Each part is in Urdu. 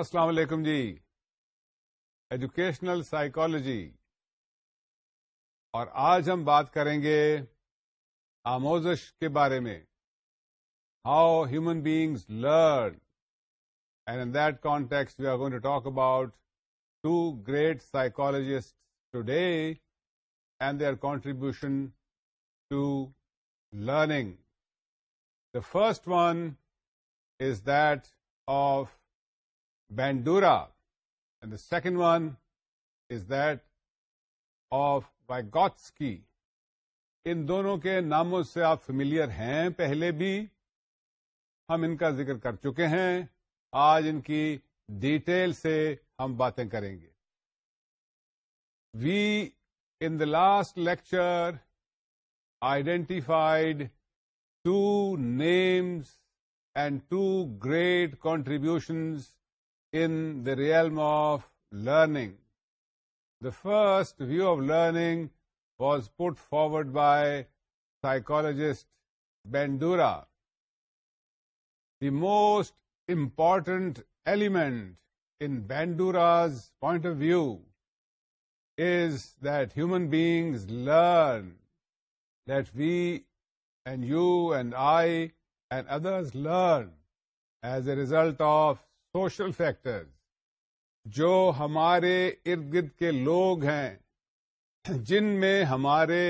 السلام علیکم جی ایجوکیشنل سائیکولوجی اور آج ہم بات کریں گے آموزش کے بارے میں how human beings learn and in that context we are going to talk about two great psychologist today and their contribution to learning the first one is that of Bandura and the second one is that of Vygotsky. ان دونوں کے ناموں سے آپ فیملیئر ہیں پہلے بھی ہم ان کا ذکر کر چکے ہیں آج ان کی ڈیٹیل سے ہم باتیں کریں گے we in the last lecture identified two names and two great contributions in the realm of learning. The first view of learning was put forward by psychologist Bandura. The most important element in Bandura's point of view is that human beings learn, that we and you and I and others learn as a result of social factors جو ہمارے ارد گرد کے لوگ ہیں جن میں ہمارے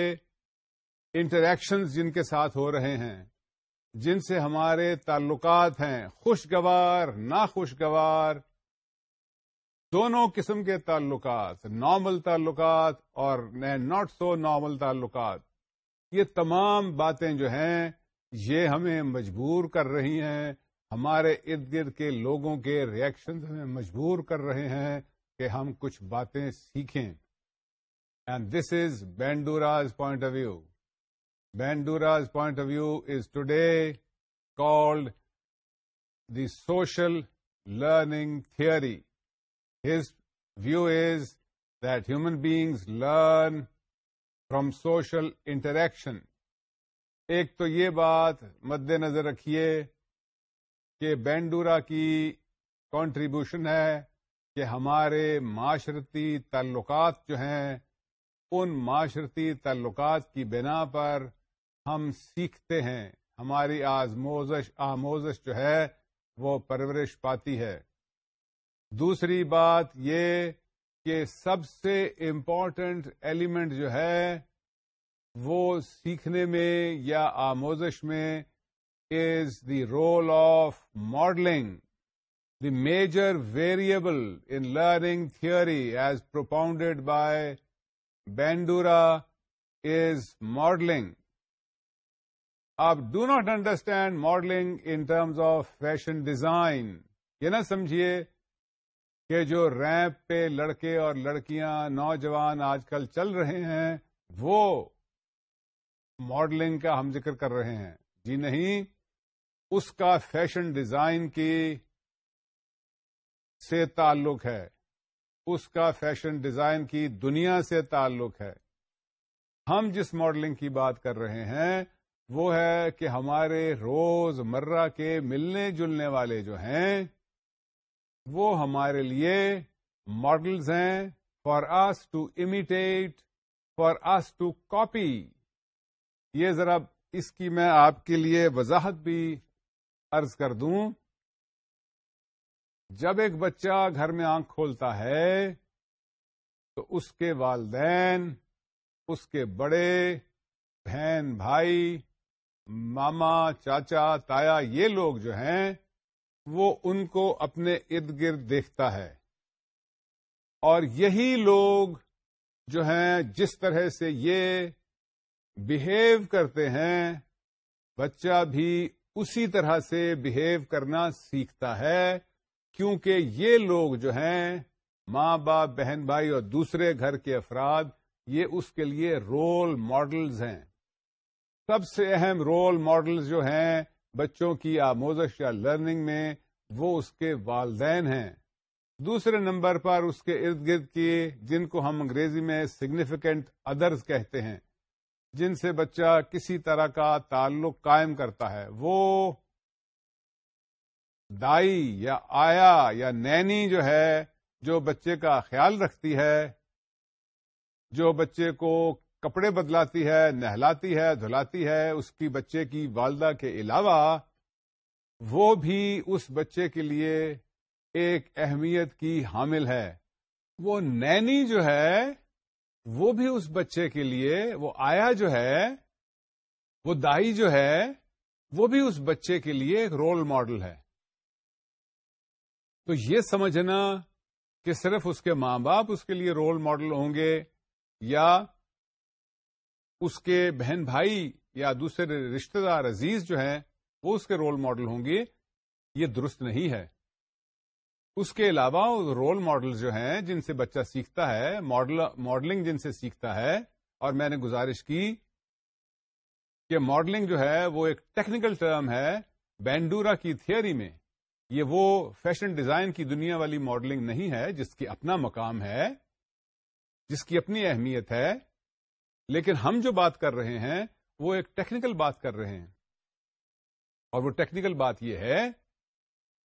انٹریکشن جن کے ساتھ ہو رہے ہیں جن سے ہمارے تعلقات ہیں خوشگوار ناخوشگوار دونوں قسم کے تعلقات نارمل تعلقات اور ناٹ سو نارمل تعلقات یہ تمام باتیں جو ہیں یہ ہمیں مجبور کر رہی ہیں ہمارے ارد گرد کے لوگوں کے ریئیکشن ہمیں مجبور کر رہے ہیں کہ ہم کچھ باتیں سیکھیں and this is Bandura's point of view Bandura's point of view is today called the social learning theory his view is that human beings learn from social interaction ایک تو یہ بات مد نظر رکھیے کہ بینڈورا کی کانٹریبیوشن ہے کہ ہمارے معاشرتی تعلقات جو ہیں ان معاشرتی تعلقات کی بنا پر ہم سیکھتے ہیں ہماری آزموزش آموزش جو ہے وہ پرورش پاتی ہے دوسری بات یہ کہ سب سے امپورٹنٹ ایلیمنٹ جو ہے وہ سیکھنے میں یا آموزش میں the role of modelling the major variable in learning theory as propounded by Bandura is modelling آپ do not understand modelling in terms of fashion design یہ نہ سمجھیے کہ جو ریمپ پہ لڑکے اور لڑکیاں نوجوان آج کل چل رہے ہیں وہ ماڈلنگ کا ہم ذکر کر رہے ہیں جی نہیں اس کا فیشن ڈیزائن کی سے تعلق ہے اس کا فیشن ڈیزائن کی دنیا سے تعلق ہے ہم جس ماڈلنگ کی بات کر رہے ہیں وہ ہے کہ ہمارے روز مرہ کے ملنے جلنے والے جو ہیں وہ ہمارے لیے ماڈلز ہیں for us to imitate for us to copy یہ ذرا اس کی میں آپ کے لیے وضاحت بھی ارض کر دوں جب ایک بچہ گھر میں آنکھ کھولتا ہے تو اس کے والدین اس کے بڑے بہن بھائی ماما چاچا تایا یہ لوگ جو ہیں وہ ان کو اپنے ارد گرد دیکھتا ہے اور یہی لوگ جو ہیں جس طرح سے یہ بہیو کرتے ہیں بچہ بھی اسی طرح سے بہیو کرنا سیکھتا ہے کیونکہ یہ لوگ جو ہیں ماں باپ بہن بھائی اور دوسرے گھر کے افراد یہ اس کے لیے رول ماڈلز ہیں سب سے اہم رول ماڈلز جو ہیں بچوں کی آموزش یا لرننگ میں وہ اس کے والدین ہیں دوسرے نمبر پر اس کے ارد گرد کی جن کو ہم انگریزی میں سگنیفیکینٹ ادرز کہتے ہیں جن سے بچہ کسی طرح کا تعلق قائم کرتا ہے وہ دائی یا آیا یا نینی جو ہے جو بچے کا خیال رکھتی ہے جو بچے کو کپڑے بدلاتی ہے نہلاتی ہے دھلاتی ہے اس کی بچے کی والدہ کے علاوہ وہ بھی اس بچے کے لیے ایک اہمیت کی حامل ہے وہ نینی جو ہے وہ بھی اس بچے کے لیے وہ آیا جو ہے وہ دائی جو ہے وہ بھی اس بچے کے لیے ایک رول ماڈل ہے تو یہ سمجھنا کہ صرف اس کے ماں باپ اس کے لیے رول ماڈل ہوں گے یا اس کے بہن بھائی یا دوسرے رشتے دار عزیز جو ہیں وہ اس کے رول ماڈل ہوں گے یہ درست نہیں ہے اس کے علاوہ رول ماڈل جو ہیں جن سے بچہ سیکھتا ہے ماڈلنگ جن سے سیکھتا ہے اور میں نے گزارش کی کہ ماڈلنگ جو ہے وہ ایک ٹیکنیکل ٹرم ہے بینڈورا کی تھیوری میں یہ وہ فیشن ڈیزائن کی دنیا والی ماڈلنگ نہیں ہے جس کی اپنا مقام ہے جس کی اپنی اہمیت ہے لیکن ہم جو بات کر رہے ہیں وہ ایک ٹیکنیکل بات کر رہے ہیں اور وہ ٹیکنیکل بات یہ ہے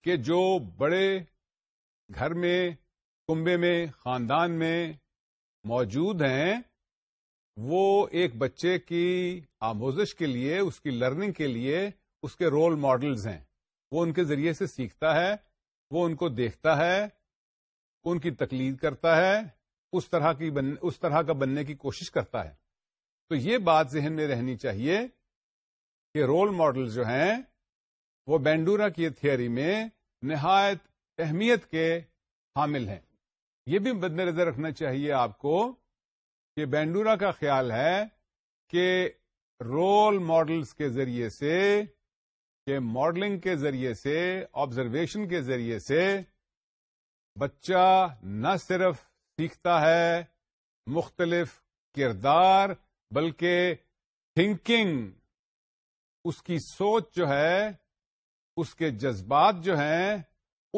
کہ جو بڑے گھر میں کنبے میں خاندان میں موجود ہیں وہ ایک بچے کی آموزش کے لیے اس کی لرننگ کے لیے اس کے رول ماڈلز ہیں وہ ان کے ذریعے سے سیکھتا ہے وہ ان کو دیکھتا ہے ان کی تقلید کرتا ہے اس طرح کی بن, اس طرح کا بننے کی کوشش کرتا ہے تو یہ بات ذہن میں رہنی چاہیے کہ رول ماڈل جو ہیں وہ بینڈورا کی تھیوری میں نہایت اہمیت کے حامل ہیں یہ بھی مد نظر رکھنا چاہیے آپ کو کہ بینڈورا کا خیال ہے کہ رول ماڈلس کے ذریعے سے کہ ماڈلنگ کے ذریعے سے آبزرویشن کے ذریعے سے بچہ نہ صرف سیکھتا ہے مختلف کردار بلکہ تھنکنگ اس کی سوچ جو ہے اس کے جذبات جو ہیں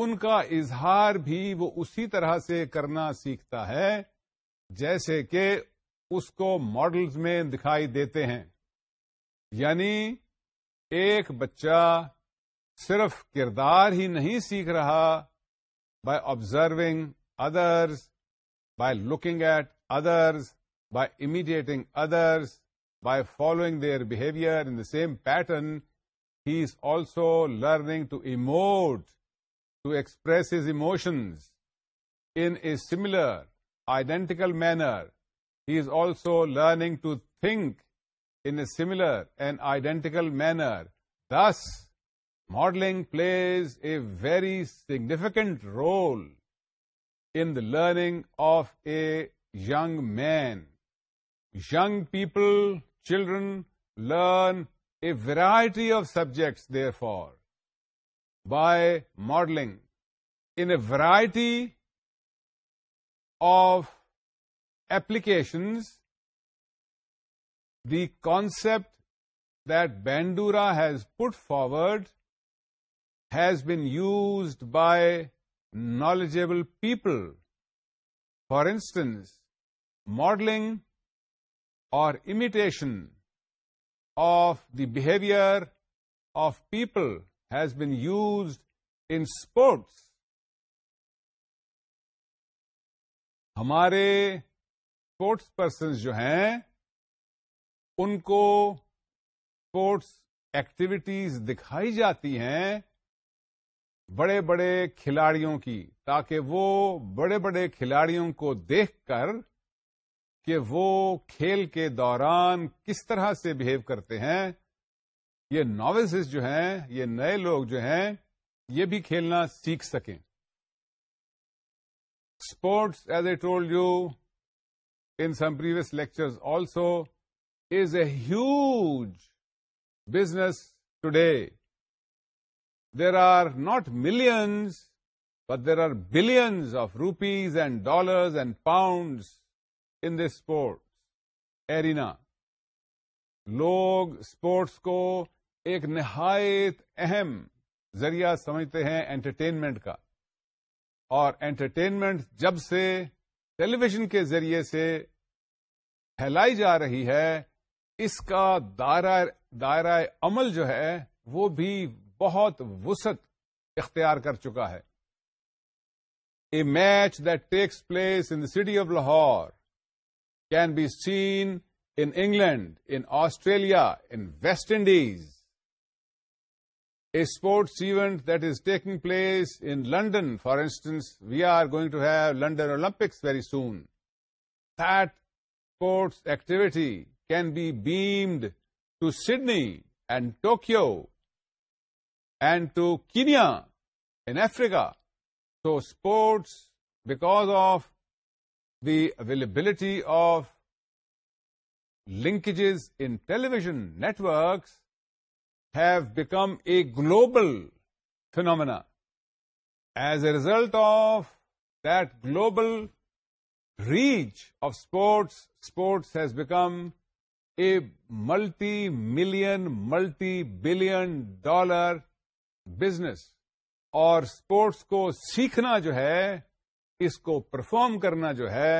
ان کا اظہار بھی وہ اسی طرح سے کرنا سیکھتا ہے جیسے کہ اس کو ماڈلز میں دکھائی دیتے ہیں یعنی ایک بچہ صرف کردار ہی نہیں سیکھ رہا by observing others by looking at others by imitating others by following their behaviour in the same pattern he is also learning to emote to express his emotions in a similar, identical manner, he is also learning to think in a similar and identical manner. Thus, modeling plays a very significant role in the learning of a young man. Young people, children, learn a variety of subjects, therefore, by modeling in a variety of applications. The concept that Bandura has put forward has been used by knowledgeable people. For instance, modeling or imitation of the behavior of people has been used in sports. ہمارے اسپورٹس پرسنز جو ہیں ان کو اسپورٹس ایکٹیویٹیز دکھائی جاتی ہیں بڑے بڑے کھلاڑیوں کی تاکہ وہ بڑے بڑے کھلاڑیوں کو دیکھ کر کہ وہ کھیل کے دوران کس طرح سے بہیو کرتے ہیں یہ ناویلس جو ہیں یہ نئے لوگ جو ہیں یہ بھی کھیلنا سیکھ سکیں sports as I told you in some previous lectures also is a huge business today. There there are not millions but there are billions of rupees and dollars and pounds in this sports arena لوگ اسپورٹس کو ایک نہایت اہم ذریعہ سمجھتے ہیں انٹرٹینمنٹ کا اور انٹرٹینمنٹ جب سے ٹیلی ویژن کے ذریعے سے پھیلائی جا رہی ہے اس کا دائرۂ عمل جو ہے وہ بھی بہت وسط اختیار کر چکا ہے a match that takes place in the city of Lahore can be seen in England in Australia in West Indies a sports event that is taking place in London, for instance, we are going to have London Olympics very soon. That sports activity can be beamed to Sydney and Tokyo and to Kenya in Africa. So sports, because of the availability of linkages in television networks, have become a global phenomena as a result of that global reach of sports sports has become a multi million multi billion dollar business اور اسپورٹس کو سیکھنا جو ہے اس کو پرفارم کرنا جو ہے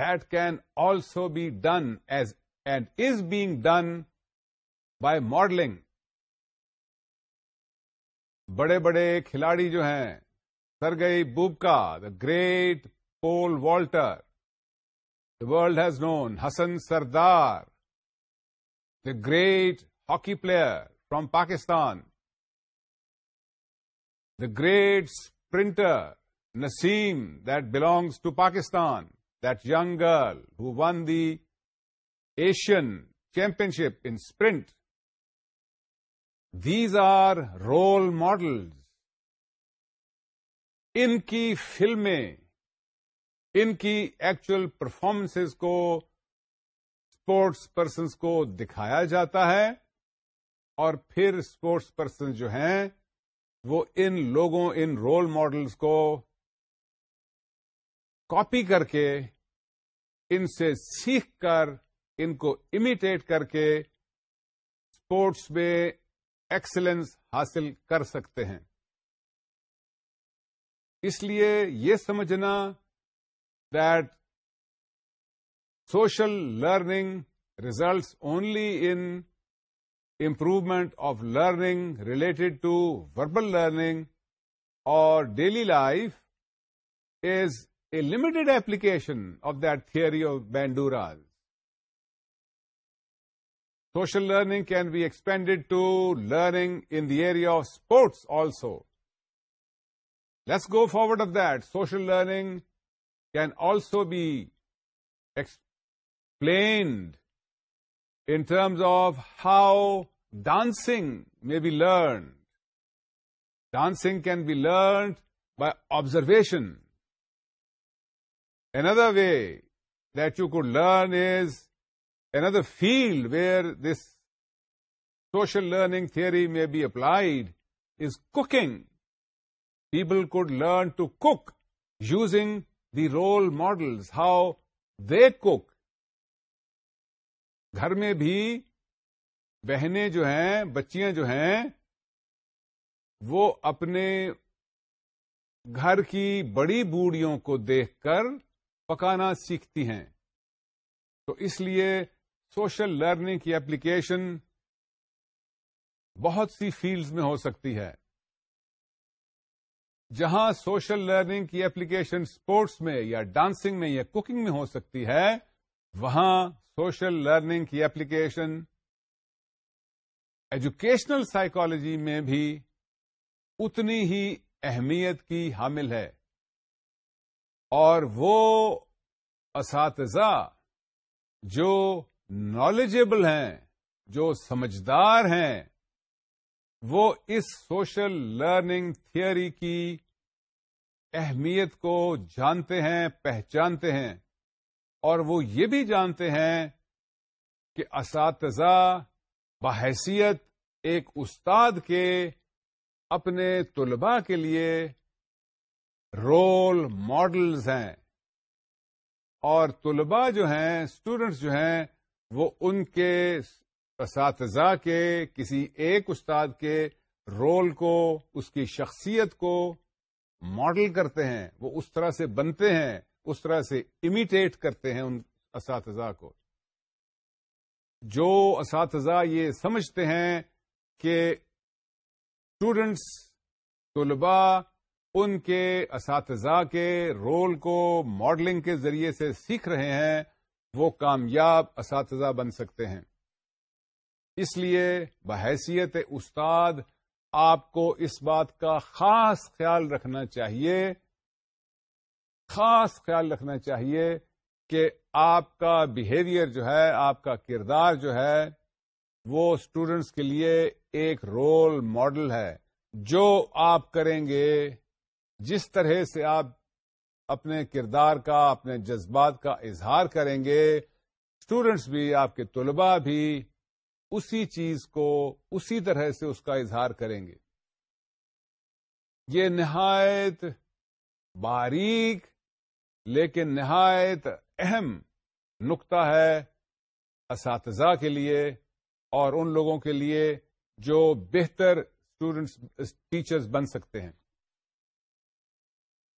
that can also be done as and is being done by modelling بڑے بڑے کھلاڑی جو ہیں Sergey Bubka the great pole vaulter the world has known Hassan Sardar the great hockey player from Pakistan the great sprinter Naseem that belongs to Pakistan that young girl who won the Asian championship in sprint these are role models ان کی فلمیں ان کی ایکچوئل پرفارمنس کو اسپورٹس پرسنس کو دکھایا جاتا ہے اور پھر اسپورٹس پرسن جو ہیں وہ ان لوگوں ان رول ماڈلس کو کاپی کر کے ان سے سیکھ کر ان کو امیٹیٹ کر کے اسپورٹس میں ایکسلینس حاصل کر سکتے ہیں اس لیے یہ سمجھنا that social learning results only in improvement of learning related to verbal learning اور daily life is a limited application of that three of Bandura's Social learning can be expanded to learning in the area of sports also. Let's go forward of that. Social learning can also be explained in terms of how dancing may be learned. Dancing can be learned by observation. Another way that you could learn is another field where this social learning theory may be applied is cooking. People could learn to cook using the role models, how they cook. گھر میں بھی بہنیں جو ہیں بچیاں جو ہیں وہ اپنے گھر کی بڑی بوڑھیوں کو دیکھ کر پکانا سیکھتی ہیں تو اس لیے سوشل لرننگ کی ایپلیکیشن بہت سی فیلڈز میں ہو سکتی ہے جہاں سوشل لرننگ کی ایپلیکیشن اسپورٹس میں یا ڈانسنگ میں یا کوکنگ میں ہو سکتی ہے وہاں سوشل لرننگ کی ایپلیکیشن ایجوکیشنل سائیکالوجی میں بھی اتنی ہی اہمیت کی حامل ہے اور وہ اساتذہ جو نالجبل ہیں جو سمجھدار ہیں وہ اس سوشل لرننگ تھیئری کی اہمیت کو جانتے ہیں پہچانتے ہیں اور وہ یہ بھی جانتے ہیں کہ اساتذہ بحیثیت ایک استاد کے اپنے طلباء کے لیے رول ماڈلز ہیں اور طلباء جو ہیں اسٹوڈینٹس جو ہیں وہ ان کے اساتذہ کے کسی ایک استاد کے رول کو اس کی شخصیت کو ماڈل کرتے ہیں وہ اس طرح سے بنتے ہیں اس طرح سے امیٹیٹ کرتے ہیں ان اساتذہ کو جو اساتذہ یہ سمجھتے ہیں کہ اسٹوڈنٹس طلباء ان کے اساتذہ کے رول کو ماڈلنگ کے ذریعے سے سیکھ رہے ہیں وہ کامیاب اساتذہ بن سکتے ہیں اس لیے بحیثیت استاد آپ کو اس بات کا خاص خیال رکھنا چاہیے خاص خیال رکھنا چاہیے کہ آپ کا بیہیویئر جو ہے آپ کا کردار جو ہے وہ اسٹوڈینٹس کے لیے ایک رول ماڈل ہے جو آپ کریں گے جس طرح سے آپ اپنے کردار کا اپنے جذبات کا اظہار کریں گے اسٹوڈینٹس بھی آپ کے طلباء بھی اسی چیز کو اسی طرح سے اس کا اظہار کریں گے یہ نہایت باریک لیکن نہایت اہم نقطہ ہے اساتذہ کے لیے اور ان لوگوں کے لیے جو بہتر اسٹوڈینٹس ٹیچرس بن سکتے ہیں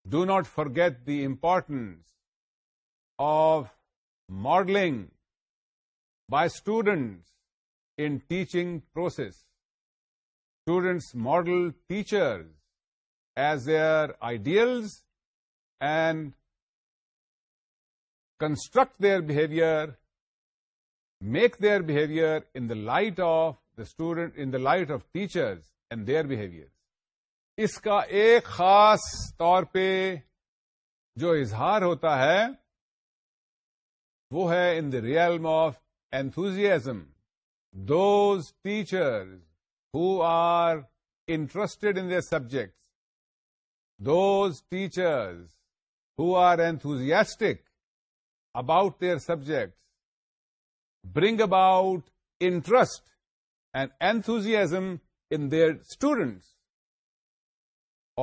Do not forget the importance of modeling by students in teaching process. Students model teachers as their ideals and construct their behavior, make their behavior in the light of teachers and their behavior. اس کا ایک خاص طور پہ جو اظہار ہوتا ہے وہ ہے in the realm of enthusiasm those teachers are interested in the subject those teachers who are enthusiastic about their subject bring about interest and enthusiasm in their students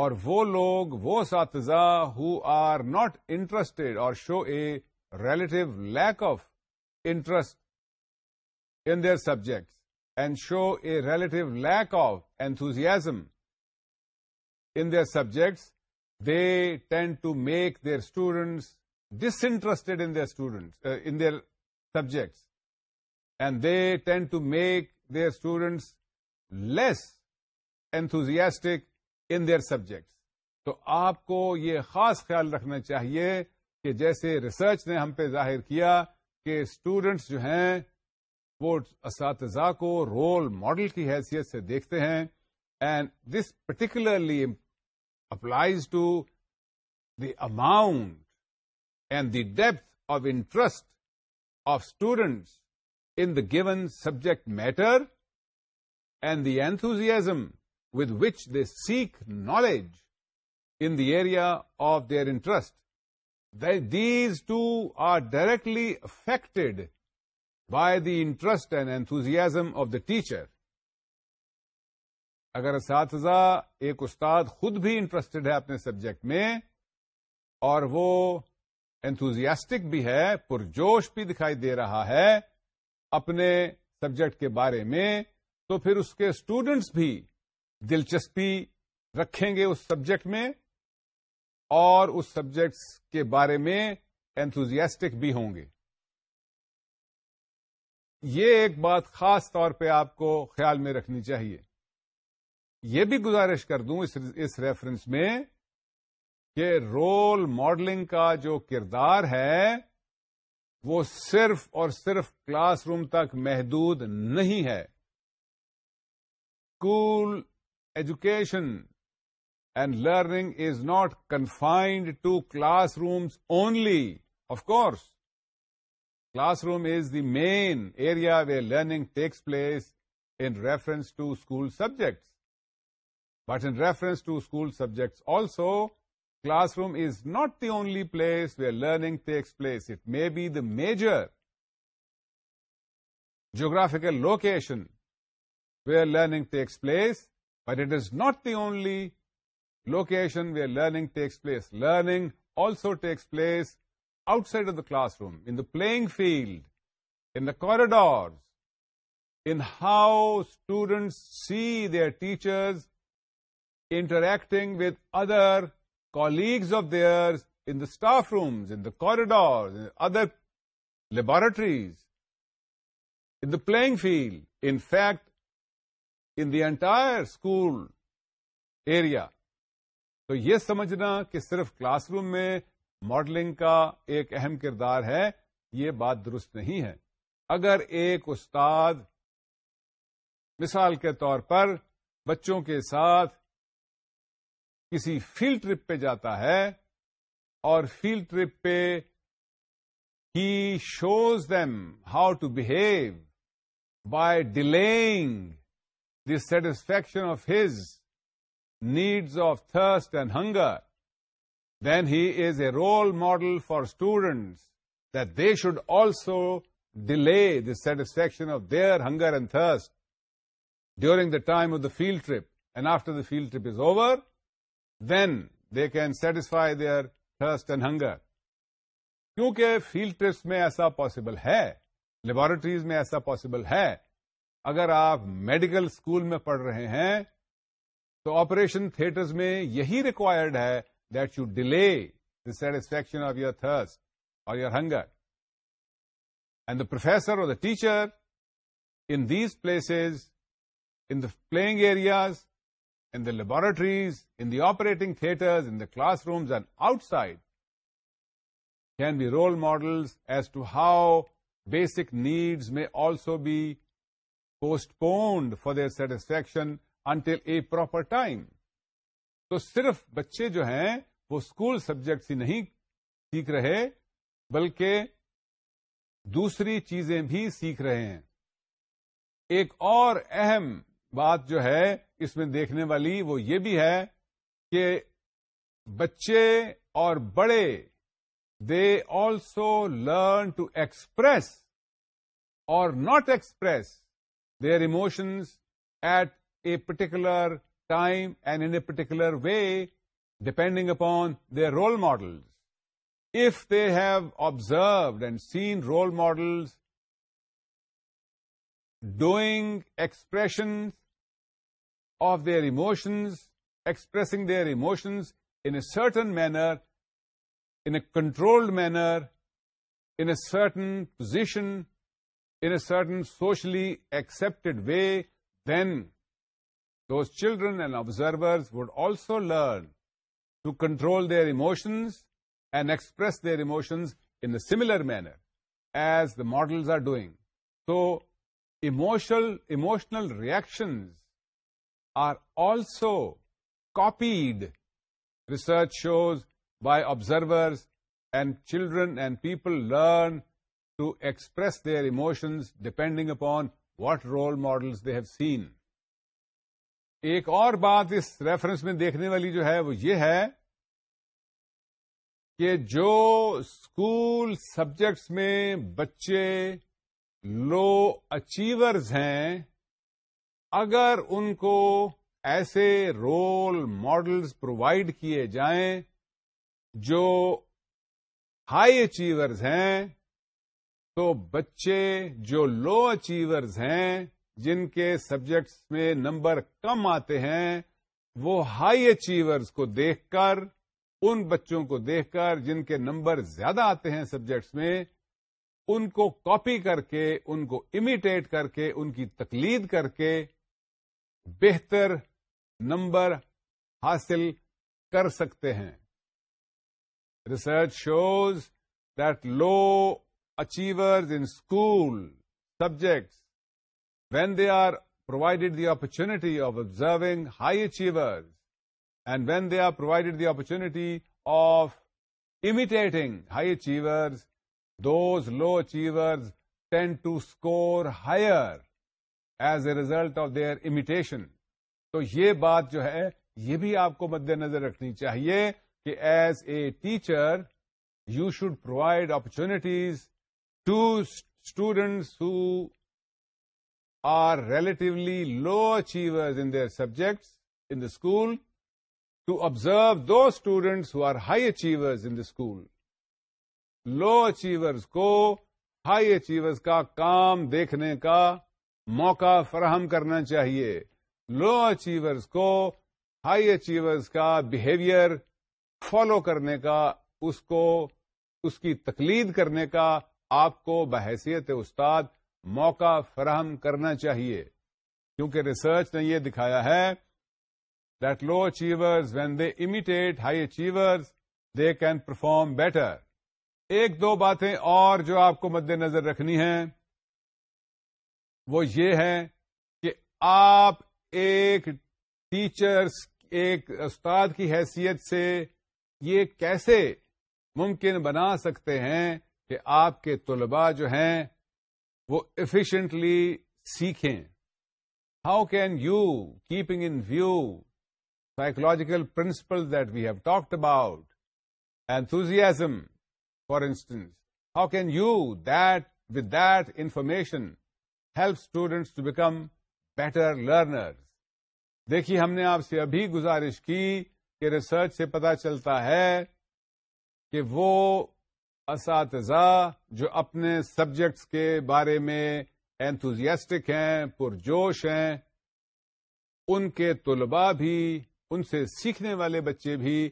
اور وہ لوگ وہ اساتذہ ہو آر ناٹ انٹرسٹڈ اور show a relative lack of interest in their subjects and show a relative lack of enthusiasm in their subjects they tend to make their students disinterested in their in their subjects and they tend to make their students less enthusiastic in their subjects تو آپ کو یہ خاص خیال رکھنا چاہیے کہ جیسے ریسرچ نے ہم پہ ظاہر کیا کہ اسٹوڈینٹس جو ہیں وہ اساتذہ کو رول ماڈل کی حیثیت سے دیکھتے ہیں and this particularly applies to the amount and the depth of interest of students in the given subject matter and the enthusiasm with which they seek knowledge in interest. Of their interest are directly affected by the interest and enthusiasm of the teacher اگر اساتذہ ایک استاد خود بھی انٹرسٹڈ ہے اپنے سبجیکٹ میں اور وہ انتوزیاسٹک بھی ہے پرجوش بھی دکھائی دے رہا ہے اپنے سبجیکٹ کے بارے میں تو پھر اس کے اسٹوڈنٹس بھی دلچسپی رکھیں گے اس سبجیکٹ میں اور اس سبجیکٹ کے بارے میں انتوزیاسٹک بھی ہوں گے یہ ایک بات خاص طور پہ آپ کو خیال میں رکھنی چاہیے یہ بھی گزارش کر دوں اس ریفرنس میں کہ رول ماڈلنگ کا جو کردار ہے وہ صرف اور صرف کلاس روم تک محدود نہیں ہے school education and learning is not confined to classrooms only. Of course, classroom is the main area where learning takes place in reference to school subjects. But in reference to school subjects also, classroom is not the only place where learning takes place. It may be the major geographical location where learning takes place, but it is not the only location where learning takes place. Learning also takes place outside of the classroom, in the playing field, in the corridors, in how students see their teachers interacting with other colleagues of theirs in the staff rooms, in the corridors, in other laboratories, in the playing field. In fact, in the entire school area تو یہ سمجھنا کہ صرف کلاس روم میں ماڈلنگ کا ایک اہم کردار ہے یہ بات درست نہیں ہے اگر ایک استاد مثال کے طور پر بچوں کے ساتھ کسی فیلڈ ٹرپ پہ جاتا ہے اور فیلڈ ٹرپ پہ ہی shows them how to behave by delaying the satisfaction of his needs of thirst and hunger when he is a role model for students they should also delay the satisfaction of their hunger and thirst during the time of the field trip and after the field trip is over when they can satisfy their thirst and hunger کیونکہ فیلڈ ٹرپس میں ایسا پاسبل ہے لیبوریٹریز میں ایسا پاسبل ہے اگر آپ میڈیکل اسکول میں پڑھ رہے ہیں تو آپریشن تھیٹرز میں یہی ریکوائرڈ ہے that you delay the satisfaction of your thirst اور your hunger and the professor اور the teacher in these place in the playing areas in the laboratories in the operating theatres in the classrooms and outside can be role models as to how basic needs may also be postponed for their satisfaction until a proper time تو صرف بچے جو ہیں وہ اسکول سبجیکٹس ہی نہیں سیکھ رہے بلکہ دوسری چیزیں بھی سیکھ رہے ہیں ایک اور اہم بات جو ہے اس میں دیکھنے والی وہ یہ بھی ہے کہ بچے اور بڑے they also learn to express اور not express their emotions at a particular time and in a particular way, depending upon their role models. If they have observed and seen role models doing expressions of their emotions, expressing their emotions in a certain manner, in a controlled manner, in a certain position, in a certain socially accepted way, then those children and observers would also learn to control their emotions and express their emotions in a similar manner as the models are doing. So, emotional reactions are also copied, research shows, by observers, and children and people learn express their emotions depending upon what role models they have seen ایک اور بات اس ریفرنس میں دیکھنے والی جو ہے وہ یہ ہے کہ جو اسکول سبجیکٹس میں بچے لو اچیورز ہیں اگر ان کو ایسے رول ماڈلز پرووائڈ کیے جائیں جو ہائی اچیورز ہیں تو بچے جو لو اچیورز ہیں جن کے سبجیکٹس میں نمبر کم آتے ہیں وہ ہائی اچیورز کو دیکھ کر ان بچوں کو دیکھ کر جن کے نمبر زیادہ آتے ہیں سبجیکٹس میں ان کو کاپی کر کے ان کو امیٹیٹ کر کے ان کی تقلید کر کے بہتر نمبر حاصل کر سکتے ہیں research shows that low achievers in school subjects when they are provided the opportunity of observing high achievers and when they are provided the opportunity of imitating high achievers, those low achievers tend to score higher as a result of their imitation. تو یہ بات جو ہے یہ بھی آپ کو مد نظر رکھنی چاہیے کہ as a teacher you should provide opportunities to students are relatively low achievers in their subjects in the school to observe do students who are high achiever in the school low achievers کو ہائی اچیور کا کام دیکھنے کا موقع فراہم کرنا چاہیے لو اچیورس کو ہائی اچیور کا بہیویئر فالو کرنے کا اس کو اس کی تقلید کرنے کا آپ کو بحیثیت استاد موقع فراہم کرنا چاہیے کیونکہ ریسرچ نے یہ دکھایا ہے that low achiever when they imitate high achiever they can perform better ایک دو باتیں اور جو آپ کو مد نظر رکھنی ہیں وہ یہ ہے کہ آپ ایک ٹیچر ایک استاد کی حیثیت سے یہ کیسے ممکن بنا سکتے ہیں کہ آپ کے طلباء جو ہیں وہ افیشئنٹلی سیکھیں how can you keeping in view psychological principle that we have talked about enthusiasm for instance how can you that with that information help students to become better learner دیکھیے ہم نے آپ سے ابھی گزارش کی کہ ریسرچ سے پتا چلتا ہے کہ وہ اساتذہ جو اپنے سبجیکٹس کے بارے میں انتوزیاسٹک ہیں پرجوش ہیں ان کے طلباء بھی ان سے سیکھنے والے بچے بھی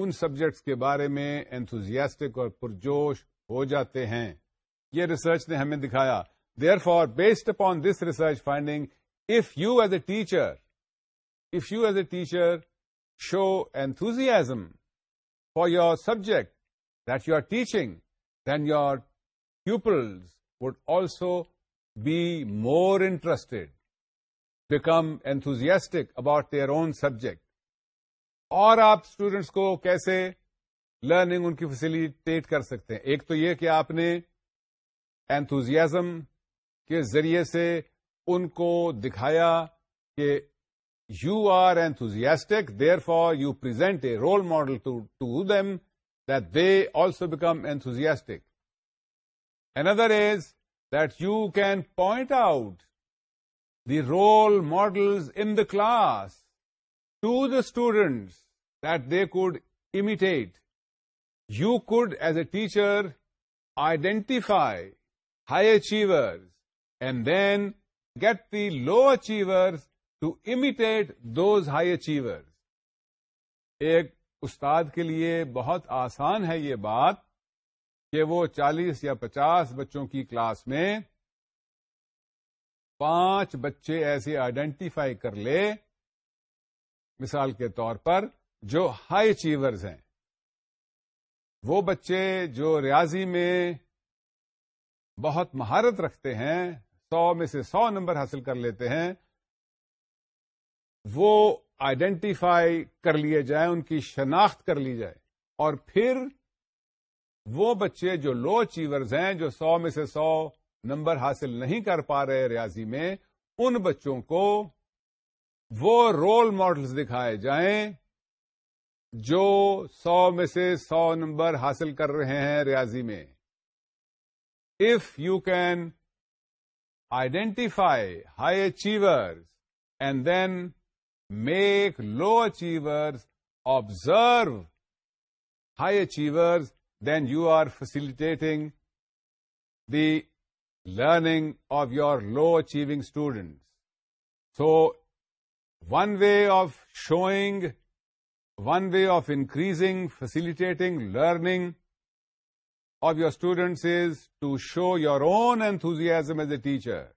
ان سبجیکٹس کے بارے میں انتوزیاسٹک اور پرجوش ہو جاتے ہیں یہ ریسرچ نے ہمیں دکھایا therefore based upon this research finding if you as a teacher if you as a teacher show enthusiasm for your subject that you are teaching then your pupils pupils would also be more interested become about about their own subject اور آپ اسٹوڈینٹس کو کیسے لرننگ ان کی فیسیلیٹیٹ کر سکتے ہیں ایک تو یہ کہ آپ نے اینتوزیازم کے ذریعے سے ان کو دکھایا کہ you are enthusiastic therefore you present a role model to them that they also become enthusiastic. Another is that you can point out the role models in the class to the students that they could imitate. You could, as a teacher, identify high achievers and then get the low achievers to imitate those high achievers. Ek استاد کے لیے بہت آسان ہے یہ بات کہ وہ چالیس یا پچاس بچوں کی کلاس میں پانچ بچے ایسے آئیڈینٹیفائی کر لے مثال کے طور پر جو ہائی اچیورز ہیں وہ بچے جو ریاضی میں بہت مہارت رکھتے ہیں سو میں سے سو نمبر حاصل کر لیتے ہیں وہ آئیڈینٹیفائی کر لیے جائیں ان کی شناخت کر لی جائے اور پھر وہ بچے جو لو اچیورز ہیں جو سو میں سے سو نمبر حاصل نہیں کر پا رہے ریاضی میں ان بچوں کو وہ رول ماڈلز دکھائے جائیں جو سو میں سے سو نمبر حاصل کر رہے ہیں ریاضی میں if you can identify high achiever and then make low achievers observe high achievers, then you are facilitating the learning of your low-achieving students. So, one way of increasing, facilitating learning of your students is to show your own enthusiasm as a teacher.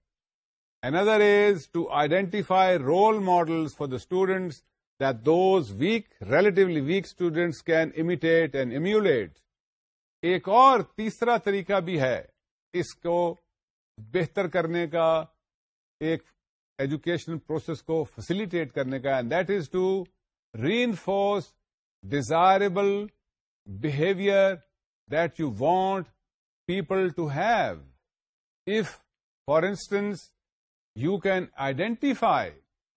another is to identify role models for the students that those weak, relatively weak students can imitate and emulate. ایک اور تیسرا طریقہ بھی ہے اس کو بہتر کرنے کا ایک ایجوکیشن پروسیس کو فیسلیٹیٹ کرنے کا and that is to reinforce desirable behaviour that you want people to have if for instance you can identify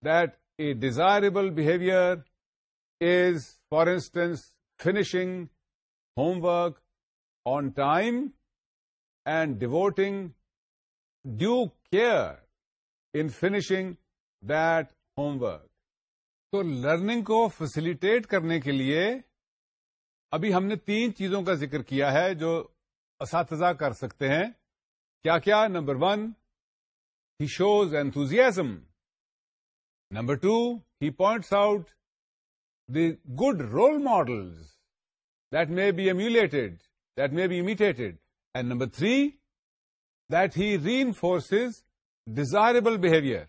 that a desirable behavior is, for instance, finishing homework on time and devoting due care in finishing that homework. تو لرننگ کو فیسلٹیٹ کرنے کے لیے ابھی ہم نے تین چیزوں کا ذکر کیا ہے جو اساتذہ کر سکتے ہیں کیا کیا number one he shows enthusiasm. Number two, he points out the good role models that may be emulated, that may be imitated. And number three, that he reinforces desirable behavior.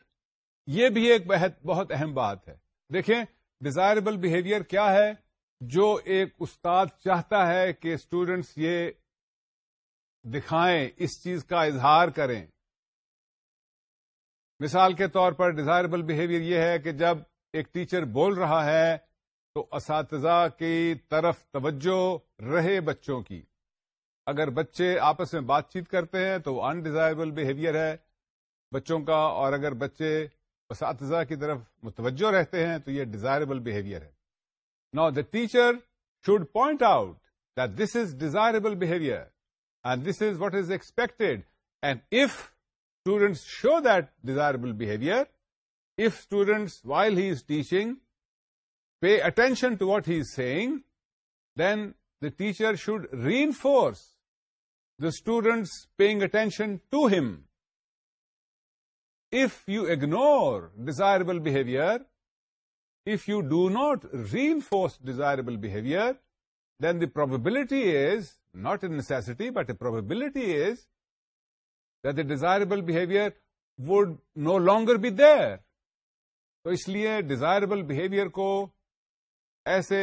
یہ بھی ایک بہت اہم بات ہے دیکھیں ڈیزائربل بہیویئر کیا ہے جو ایک استاد چاہتا ہے کہ اسٹوڈینٹس یہ دکھائیں اس چیز کا اظہار کریں مثال کے طور پر ڈیزائربل بہیویئر یہ ہے کہ جب ایک ٹیچر بول رہا ہے تو اساتذہ کی طرف توجہ رہے بچوں کی اگر بچے آپس میں بات چیت کرتے ہیں تو انڈیزائربل بہیویئر ہے بچوں کا اور اگر بچے اساتذہ کی طرف متوجہ رہتے ہیں تو یہ ڈیزائربل بہیویئر ہے نا the teacher should point out this is desirable behaviour and this is what is expected and if students show that desirable behavior, if students, while he is teaching, pay attention to what he is saying, then the teacher should reinforce the students paying attention to him. If you ignore desirable behavior, if you do not reinforce desirable behavior, then the probability is, not a necessity, but a probability is that the desirable behavior would no longer be there تو اس لیے ڈیزائربل behavior کو ایسے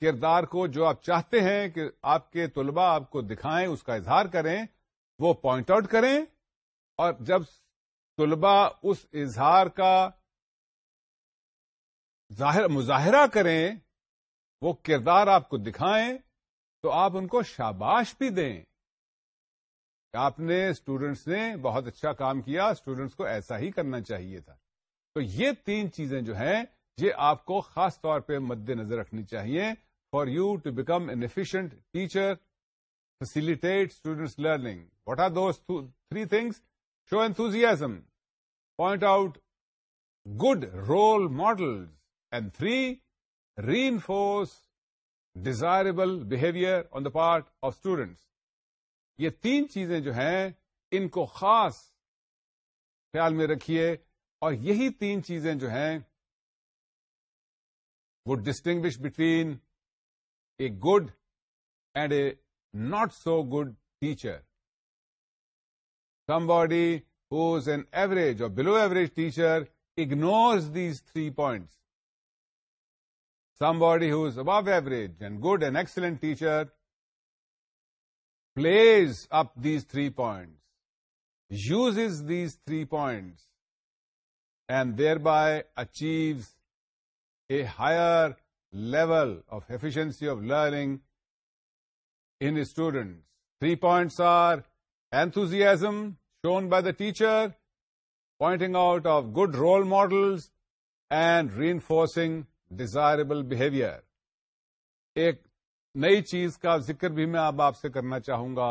کردار کو جو آپ چاہتے ہیں کہ آپ کے طلبا آپ کو دکھائیں اس کا اظہار کریں وہ پوائنٹ آؤٹ کریں اور جب طلبا اس اظہار کا ظاہر مظاہرہ کریں وہ کردار آپ کو دکھائیں تو آپ ان کو شاباش بھی دیں آپ نے اسٹوڈینٹس نے بہت اچھا کام کیا اسٹوڈینٹس کو ایسا ہی کرنا چاہیے تھا تو یہ تین چیزیں جو ہیں یہ آپ کو خاص طور پہ مد نظر رکھنی چاہیے for you to become an efficient teacher facilitate students learning what are those three things show enthusiasm point out good role model and three reinforce desirable behaviour on the part of students یہ تین چیزیں جو ہیں ان کو خاص خیال میں رکھیے اور یہی تین چیزیں جو ہیں وہ distinguish between a good and a not so good teacher somebody who's an average or below average teacher ignores these three points somebody who's above average and good and excellent teacher plays up these 3 points, uses these 3 points, and thereby achieves a higher level of efficiency of learning in his students. 3 points are enthusiasm shown by the teacher, pointing out of good role models, and reinforcing desirable behavior. A نئی چیز کا ذکر بھی میں اب آپ سے کرنا چاہوں گا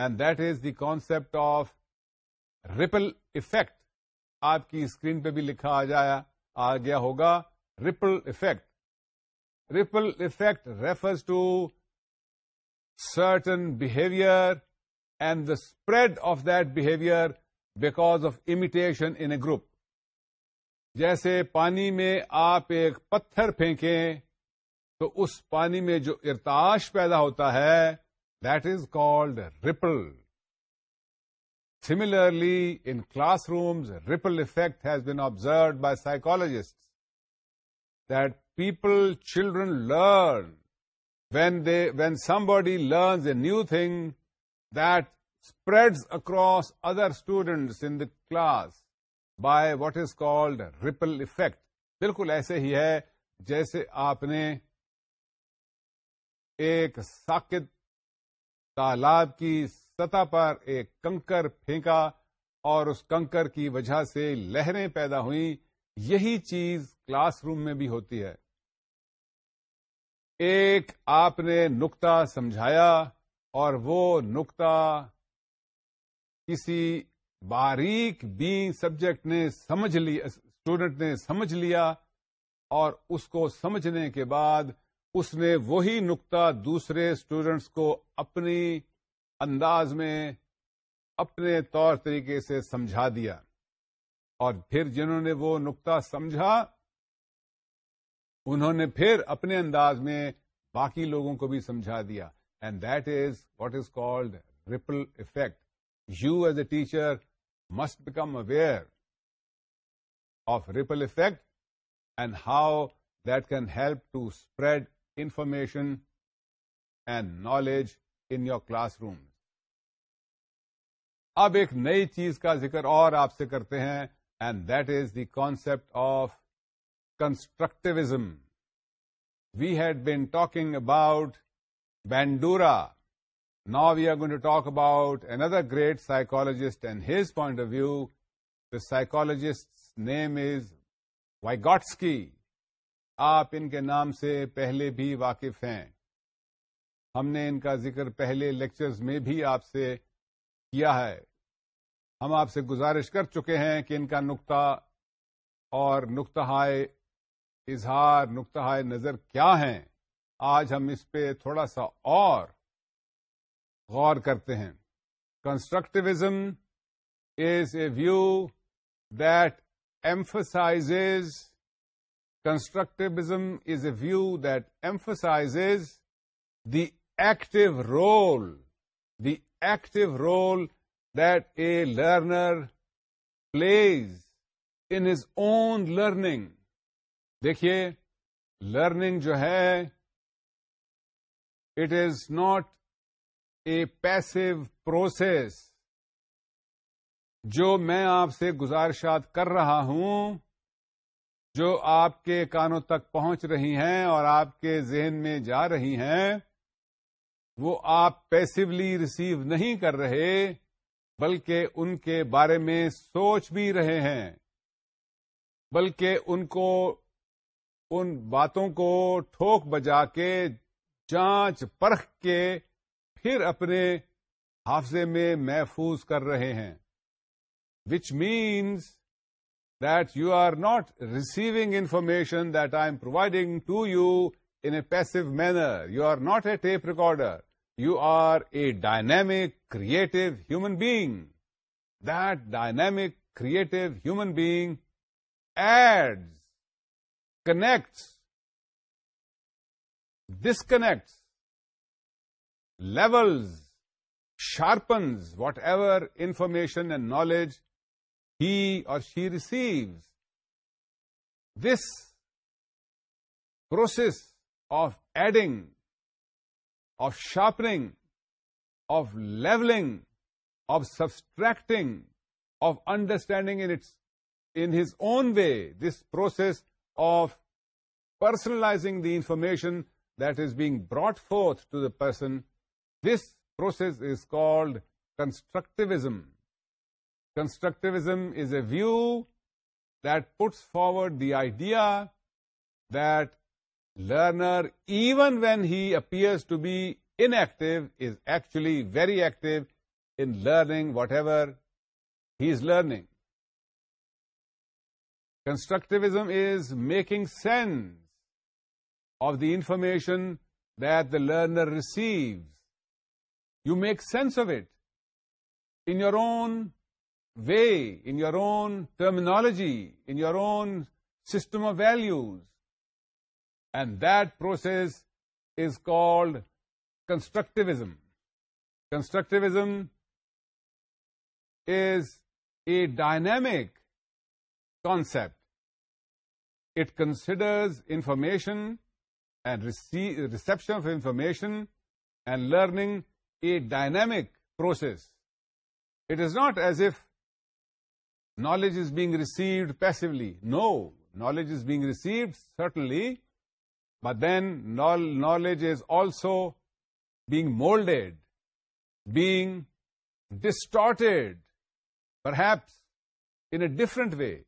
and that is the concept of ripple effect آپ کی اسکرین پہ بھی لکھا آ جایا آ گیا ہوگا ripple effect ripple effect refers to certain behaviour and the spread of that behaviour because of imitation in a group جیسے پانی میں آپ ایک پتھر پھینکیں تو اس پانی میں جو ارتاش پیدا ہوتا ہے that is called ripple similarly in classrooms ripple effect has been observed by psychologist that people children learn when they when somebody learns a new thing that spreads across other students in the class by what is called ripple effect بالکل ایسے ہی ہے جیسے آپ نے ایک ساکت تالاب کی سطح پر ایک کنکر پھینکا اور اس کنکر کی وجہ سے لہریں پیدا ہوئیں یہی چیز کلاس روم میں بھی ہوتی ہے ایک آپ نے نقطہ سمجھایا اور وہ نقطہ کسی باریک بین سبجیکٹ نے سمجھ اسٹوڈینٹ نے سمجھ لیا اور اس کو سمجھنے کے بعد اس نے وہی نقطہ دوسرے اسٹوڈینٹس کو اپنی انداز میں اپنے طور طریقے سے سمجھا دیا اور پھر جنہوں نے وہ نقطہ سمجھا انہوں نے پھر اپنے انداز میں باقی لوگوں کو بھی سمجھا دیا and that is what is called ripple effect you as a teacher must become aware of ripple effect and how that can help to spread information and knowledge in your classroom اب ایک نئی چیز کا ذکر اور آپ سے کرتے ہیں and that is the concept of constructivism we had been talking about Bandura now we are going to talk about another great psychologist and his point of view the psychologist name is Vygotsky آپ ان کے نام سے پہلے بھی واقف ہیں ہم نے ان کا ذکر پہلے لیکچرز میں بھی آپ سے کیا ہے ہم آپ سے گزارش کر چکے ہیں کہ ان کا نقطہ اور نقطہ اظہار نقطہ نظر کیا ہیں آج ہم اس پہ تھوڑا سا اور غور کرتے ہیں constructivism is a view that emphasize a is a view that emphasize the active role the active role learner learner plays his own learning دیکھیے لرننگ جو ہے it is not a passive process جو میں آپ سے گزارشات کر رہا ہوں جو آپ کے کانوں تک پہنچ رہی ہیں اور آپ کے ذہن میں جا رہی ہیں وہ آپ پیسولی ریسیو نہیں کر رہے بلکہ ان کے بارے میں سوچ بھی رہے ہیں بلکہ ان کو ان باتوں کو ٹھوک بجا کے جانچ پرکھ کے پھر اپنے حافظے میں محفوظ کر رہے ہیں which means that you are not receiving information that I am providing to you in a passive manner. You are not a tape recorder. You are a dynamic, creative human being. That dynamic, creative human being adds, connects, disconnects, levels, sharpens whatever information and knowledge he or she receives. This process of adding, of sharpening, of leveling, of subtracting, of understanding in his own way, this process of personalizing the information that is being brought forth to the person, this process is called constructivism. Constructivism is a view that puts forward the idea that learner, even when he appears to be inactive, is actually very active in learning whatever he is learning. Constructivism is making sense of the information that the learner receives. You make sense of it in your own way, in your own terminology, in your own system of values. And that process is called constructivism. Constructivism is a dynamic concept. It considers information and reception of information and learning a dynamic process. It is not as if knowledge is being received passively. No, knowledge is being received certainly, but then knowledge is also being molded, being distorted, perhaps in a different way.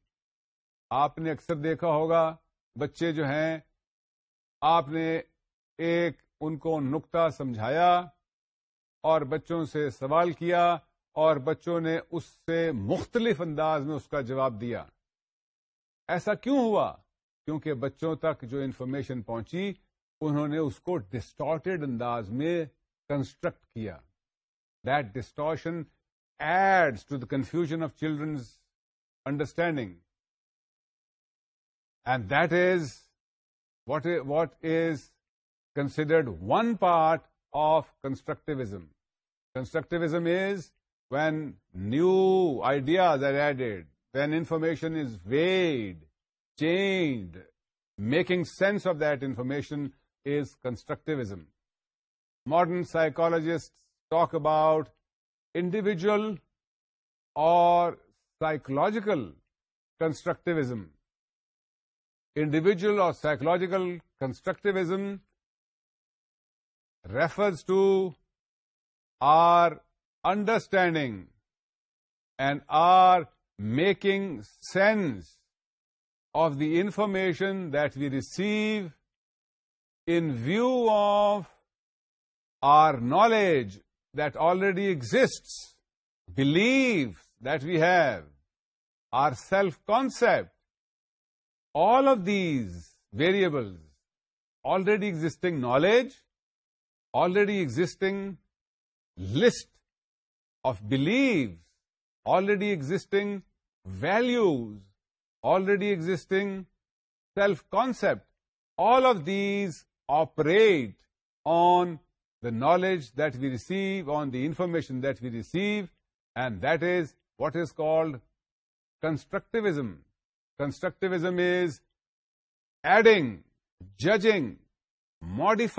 آپ نے اکثر دیکھا ہوگا بچے جو ہیں آپ نے ایک ان کو نکتا سمجھایا اور بچوں سے سوال کیا اور بچوں نے اس سے مختلف انداز میں اس کا جواب دیا ایسا کیوں ہوا کیونکہ بچوں تک جو انفارمیشن پہنچی انہوں نے اس کو ڈسٹارٹیڈ انداز میں کنسٹرکٹ کیا that distortion add to the confusion of children's understanding and that is what what is considered one part of constructivism constructivism is when new ideas are added, when information is weighed, chained, making sense of that information is constructivism. Modern psychologists talk about individual or psychological constructivism. Individual or psychological constructivism refers to our understanding and are making sense of the information that we receive in view of our knowledge that already exists, beliefs that we have, our self-concept, all of these variables, already existing knowledge, already existing list of beliefs, already existing values, already existing self-concept. All of these operate on the knowledge that we receive, on the information that we receive, and that is what is called constructivism. Constructivism is adding, judging,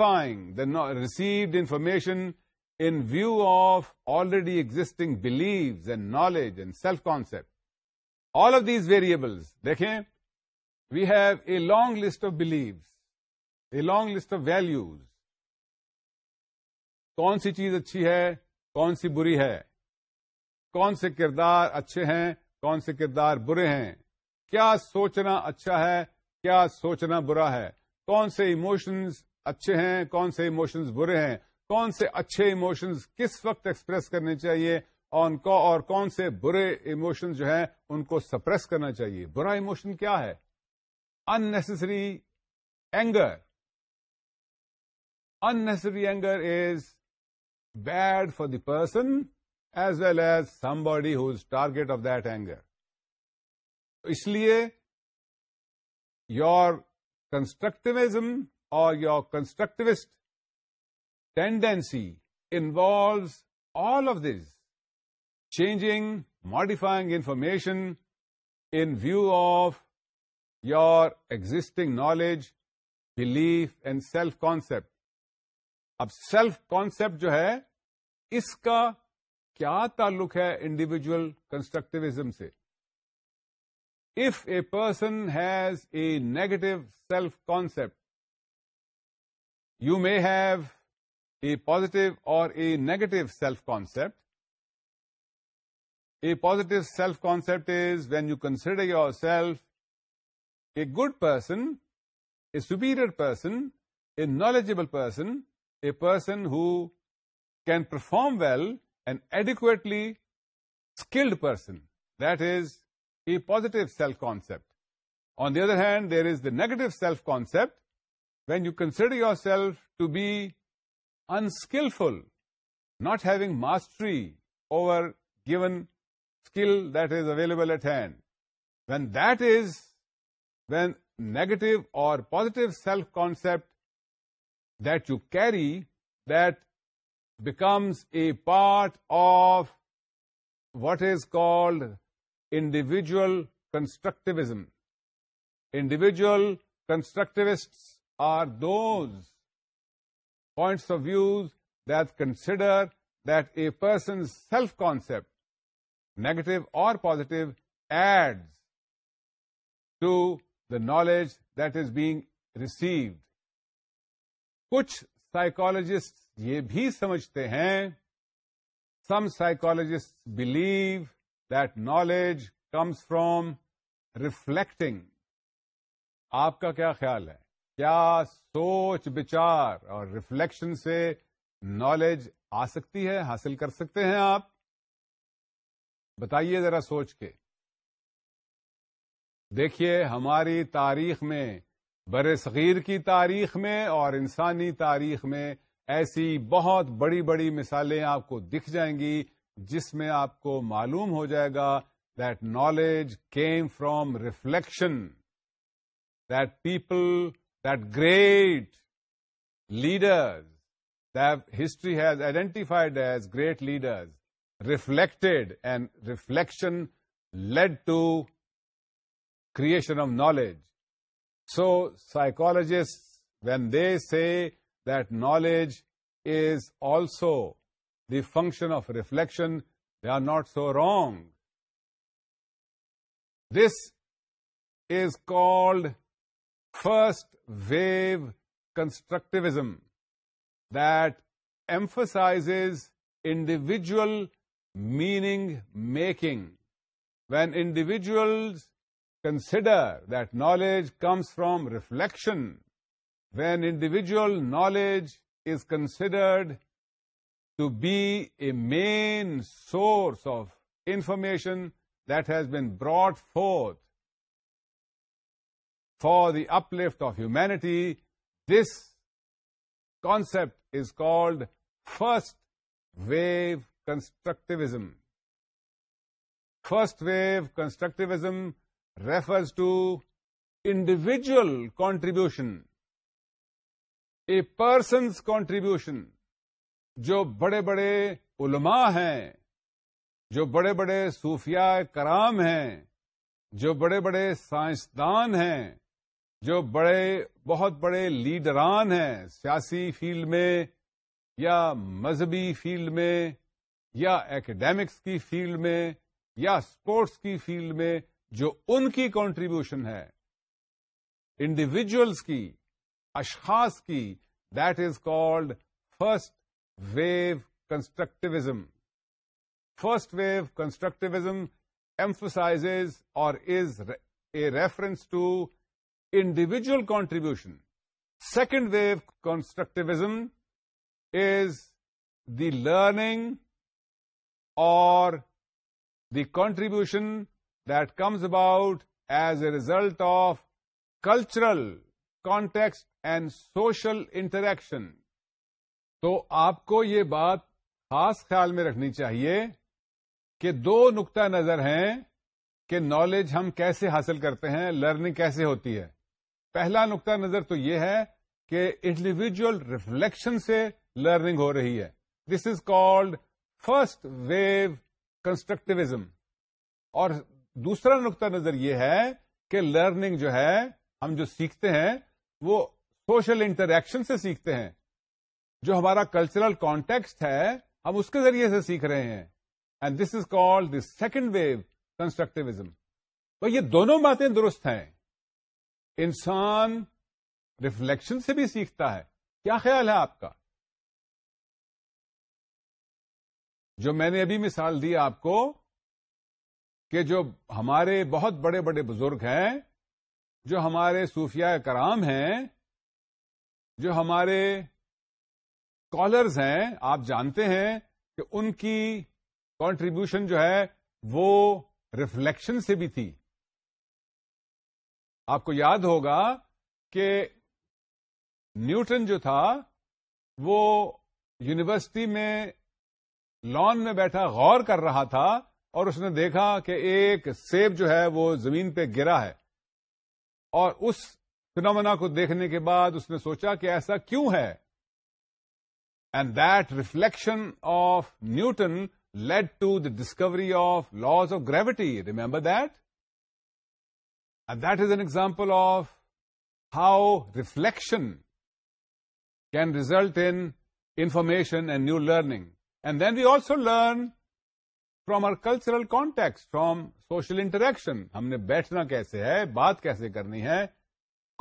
modifying the received information in view of already existing beliefs and knowledge and self-concept. All of these variables, dekhen, we have a long list of beliefs, a long list of values. کون سی چیز اچھی ہے کون سی بری ہے کون سے کردار اچھے ہیں کون سے کردار برے ہیں کیا سوچنا اچھا ہے کیا سوچنا برا ہے کون سے ایموشنز اچھے ہیں کون سے ایموشنز برے ہیں کون سے اچھے ایموشنز کس وقت ایکسپریس کرنے چاہیے اور کو اور کون سے برے ایموشنز جو ہیں ان کو سپریس کرنا چاہیے برا ایموشن کیا ہے unnecessary anger unnecessary anger is bad for the person as well as somebody whose target of that anger اس لیے یور کنسٹرکٹیوزم اور your constructivist tendency involves all of this changing modifying information in view of your existing knowledge belief and self concept اب سیلف کانسپٹ جو ہے اس کا کیا تعلق ہے انڈیویجل کنسٹرکٹیوزم سے if a person has a negative self concept you may have a positive or a negative self-concept. A positive self-concept is when you consider yourself a good person, a superior person, a knowledgeable person, a person who can perform well, an adequately skilled person. That is a positive self-concept. On the other hand, there is the negative self-concept when you consider yourself to be unskillful, not having mastery over given skill that is available at hand. When that is, when negative or positive self-concept that you carry, that becomes a part of what is called individual constructivism. Individual constructivists are those points of views that consider that a person self concept negative or positive add to the knowledge that is being received کچھ سائیکولوجسٹ یہ بھی سمجھتے ہیں some psychologist believe that knowledge comes from reflecting آپ کا کیا خیال ہے کیا سوچ بچار اور ریفلیکشن سے نالج آ سکتی ہے حاصل کر سکتے ہیں آپ بتائیے ذرا سوچ کے دیکھیے ہماری تاریخ میں بر صغیر کی تاریخ میں اور انسانی تاریخ میں ایسی بہت بڑی بڑی مثالیں آپ کو دکھ جائیں گی جس میں آپ کو معلوم ہو جائے گا that knowledge came from reflection that people that great leaders that history has identified as great leaders reflected, and reflection led to creation of knowledge. So psychologists, when they say that knowledge is also the function of reflection, they are not so wrong. This is called first wave constructivism that emphasizes individual meaning making. When individuals consider that knowledge comes from reflection, when individual knowledge is considered to be a main source of information that has been brought forth for the uplift of humanity, this concept is called first view constructivism. First view constructivism refers to individual contribution a person's contribution جو بڑے بڑے علماء ہیں جو بڑے بڑے صوفیاء کرام ہیں جو بڑے بڑے سائنسدان ہیں جو بڑے بہت بڑے لیڈران ہیں سیاسی فیلڈ میں یا مذہبی فیلڈ میں یا ایکڈیمکس کی فیلڈ میں یا اسپورٹس کی فیلڈ میں جو ان کی کانٹریبیوشن ہے انڈیویجلس کی اشخاص کی that is called first view constructivism first view constructivism emphasize or is a reference to individual contribution second view constructivism is the learning or the contribution that comes about as a result of cultural context and social interaction تو آپ کو یہ بات خاص خیال میں رکھنی چاہیے کہ دو نقطہ نظر ہیں کہ نالج ہم کیسے حاصل کرتے ہیں لرننگ کیسے ہوتی ہے پہلا نقطۂ نظر تو یہ ہے کہ انڈیویجل ریفلیکشن سے لرننگ ہو رہی ہے this is called first view constructivism اور دوسرا نقطہ نظر یہ ہے کہ لرننگ جو ہے ہم جو سیکھتے ہیں وہ سوشل انٹریکشن سے سیکھتے ہیں جو ہمارا کلچرل کانٹیکسٹ ہے ہم اس کے ذریعے سے سیکھ رہے ہیں and this is called the second view constructivism تو یہ دونوں باتیں درست ہیں انسان ریفلیکشن سے بھی سیکھتا ہے کیا خیال ہے آپ کا جو میں نے ابھی مثال دی آپ کو کہ جو ہمارے بہت بڑے بڑے بزرگ ہیں جو ہمارے صوفیہ کرام ہیں جو ہمارے کالرز ہیں آپ جانتے ہیں کہ ان کی کانٹریبیوشن جو ہے وہ ریفلیکشن سے بھی تھی آپ کو یاد ہوگا کہ نیوٹن جو تھا وہ یونیورسٹی میں لان میں بیٹھا غور کر رہا تھا اور اس نے دیکھا کہ ایک سیب جو ہے وہ زمین پہ گرا ہے اور اس فنومنا کو دیکھنے کے بعد اس نے سوچا کہ ایسا کیوں ہے and that reflection of Newton led to the discovery of laws of gravity remember that that is an example of how reflection can result information and new learning and then we also learn from our cultural contact from social interaction ہم نے بیٹھنا کیسے ہے بات کیسے کرنی ہے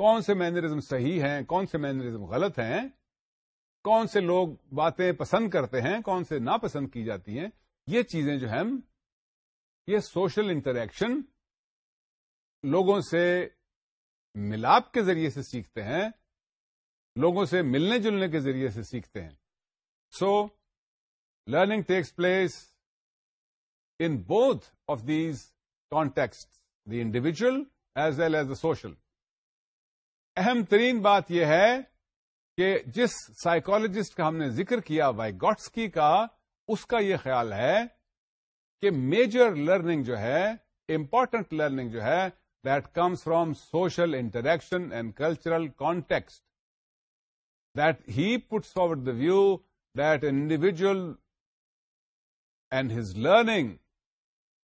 کون سے مینرزم صحیح ہیں کون سے مینرزم غلط ہیں کون سے لوگ باتیں پسند کرتے ہیں کون سے ناپسند کی جاتی ہیں یہ چیزیں جو یہ سوشل انٹریکشن لوگوں سے ملاپ کے ذریعے سے سیکھتے ہیں لوگوں سے ملنے جلنے کے ذریعے سے سیکھتے ہیں so learning takes place in both of these context the individual as well as the social اہم ترین بات یہ ہے کہ جس سائیکالوجسٹ کا ہم نے ذکر کیا وائی گاٹسکی کا اس کا یہ خیال ہے کہ میجر لرننگ جو ہے امپورٹنٹ لرننگ جو ہے that comes from social interaction and cultural context that he forward the the view that individual individual and his learning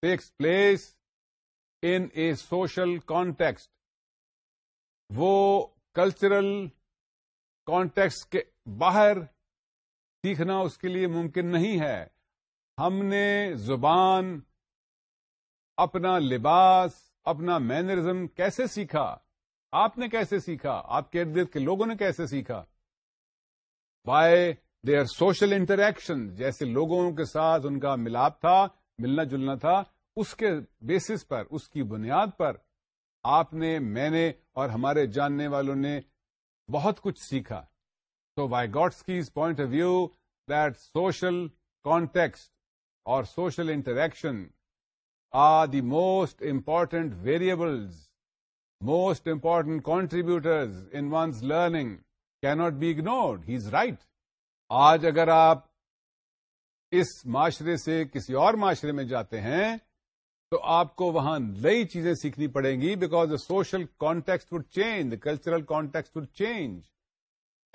takes place in social context وہ کلچرل context کے باہر سیکھنا اس کے لیے ممکن نہیں ہے ہم نے زبان اپنا لباس اپنا مینرزم کیسے سیکھا آپ نے کیسے سیکھا آپ کے ارد گرد کے لوگوں نے کیسے سیکھا بائی دے سوشل انٹریکشن جیسے لوگوں کے ساتھ ان کا ملاپ تھا ملنا جلنا تھا اس کے بیسس پر اس کی بنیاد پر آپ نے میں نے اور ہمارے جاننے والوں نے بہت کچھ سیکھا so Vygotsky's point of view that social context اور social interaction are the most important variables most important contributors in one's learning cannot be be ignored he is right آج اگر آپ اس معاشرے سے کسی اور معاشرے میں جاتے ہیں تو آپ کو وہاں نئی چیزیں سیکھنی پڑیں گی because the social context would change the cultural context would change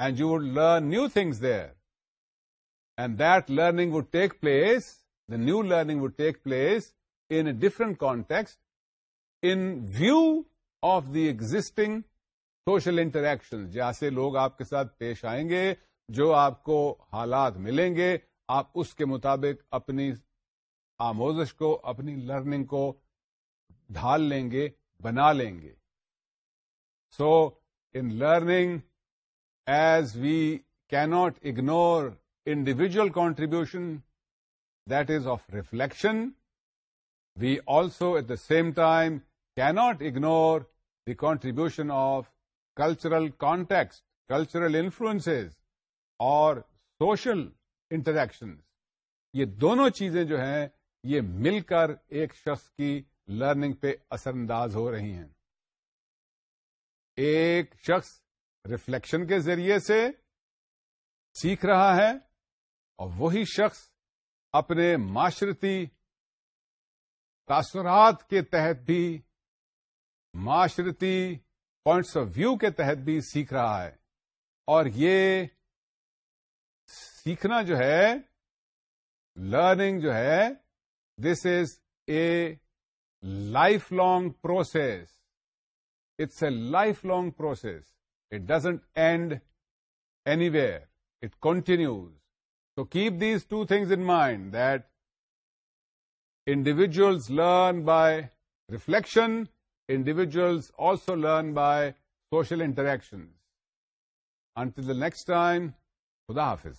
and you would learn new things there and that learning would take place the new learning would take place in a different context in view of the existing social interaction جہاں سے لوگ آپ کے ساتھ پیش آئیں گے جو آپ کو حالات ملیں گے آپ اس کے مطابق اپنی آموزش کو اپنی لرننگ کو ڈھال لیں گے بنا لیں گے so in learning as we can't ignore individual contribution that is of reflection we also at the same time cannot ignore the contribution of cultural context, cultural influence اور سوشل انٹریکشن یہ دونوں چیزیں جو ہیں یہ مل کر ایک شخص کی لرننگ پہ اثر انداز ہو رہی ہیں ایک شخص ریفلیکشن کے ذریعے سے سیکھ رہا ہے اور وہی شخص اپنے معاشرتی تاثرات کے تحت بھی معاشرتی پوائنٹس آف ویو کے تحت بھی سیکھ رہا ہے اور یہ سیکھنا جو ہے لرننگ جو ہے this is a life long process it's a life long process it doesn't end anywhere it continues تو keep these two things in mind that Individuals learn by reflection. Individuals also learn by social interactions. Until the next time, Khuda Hafiz.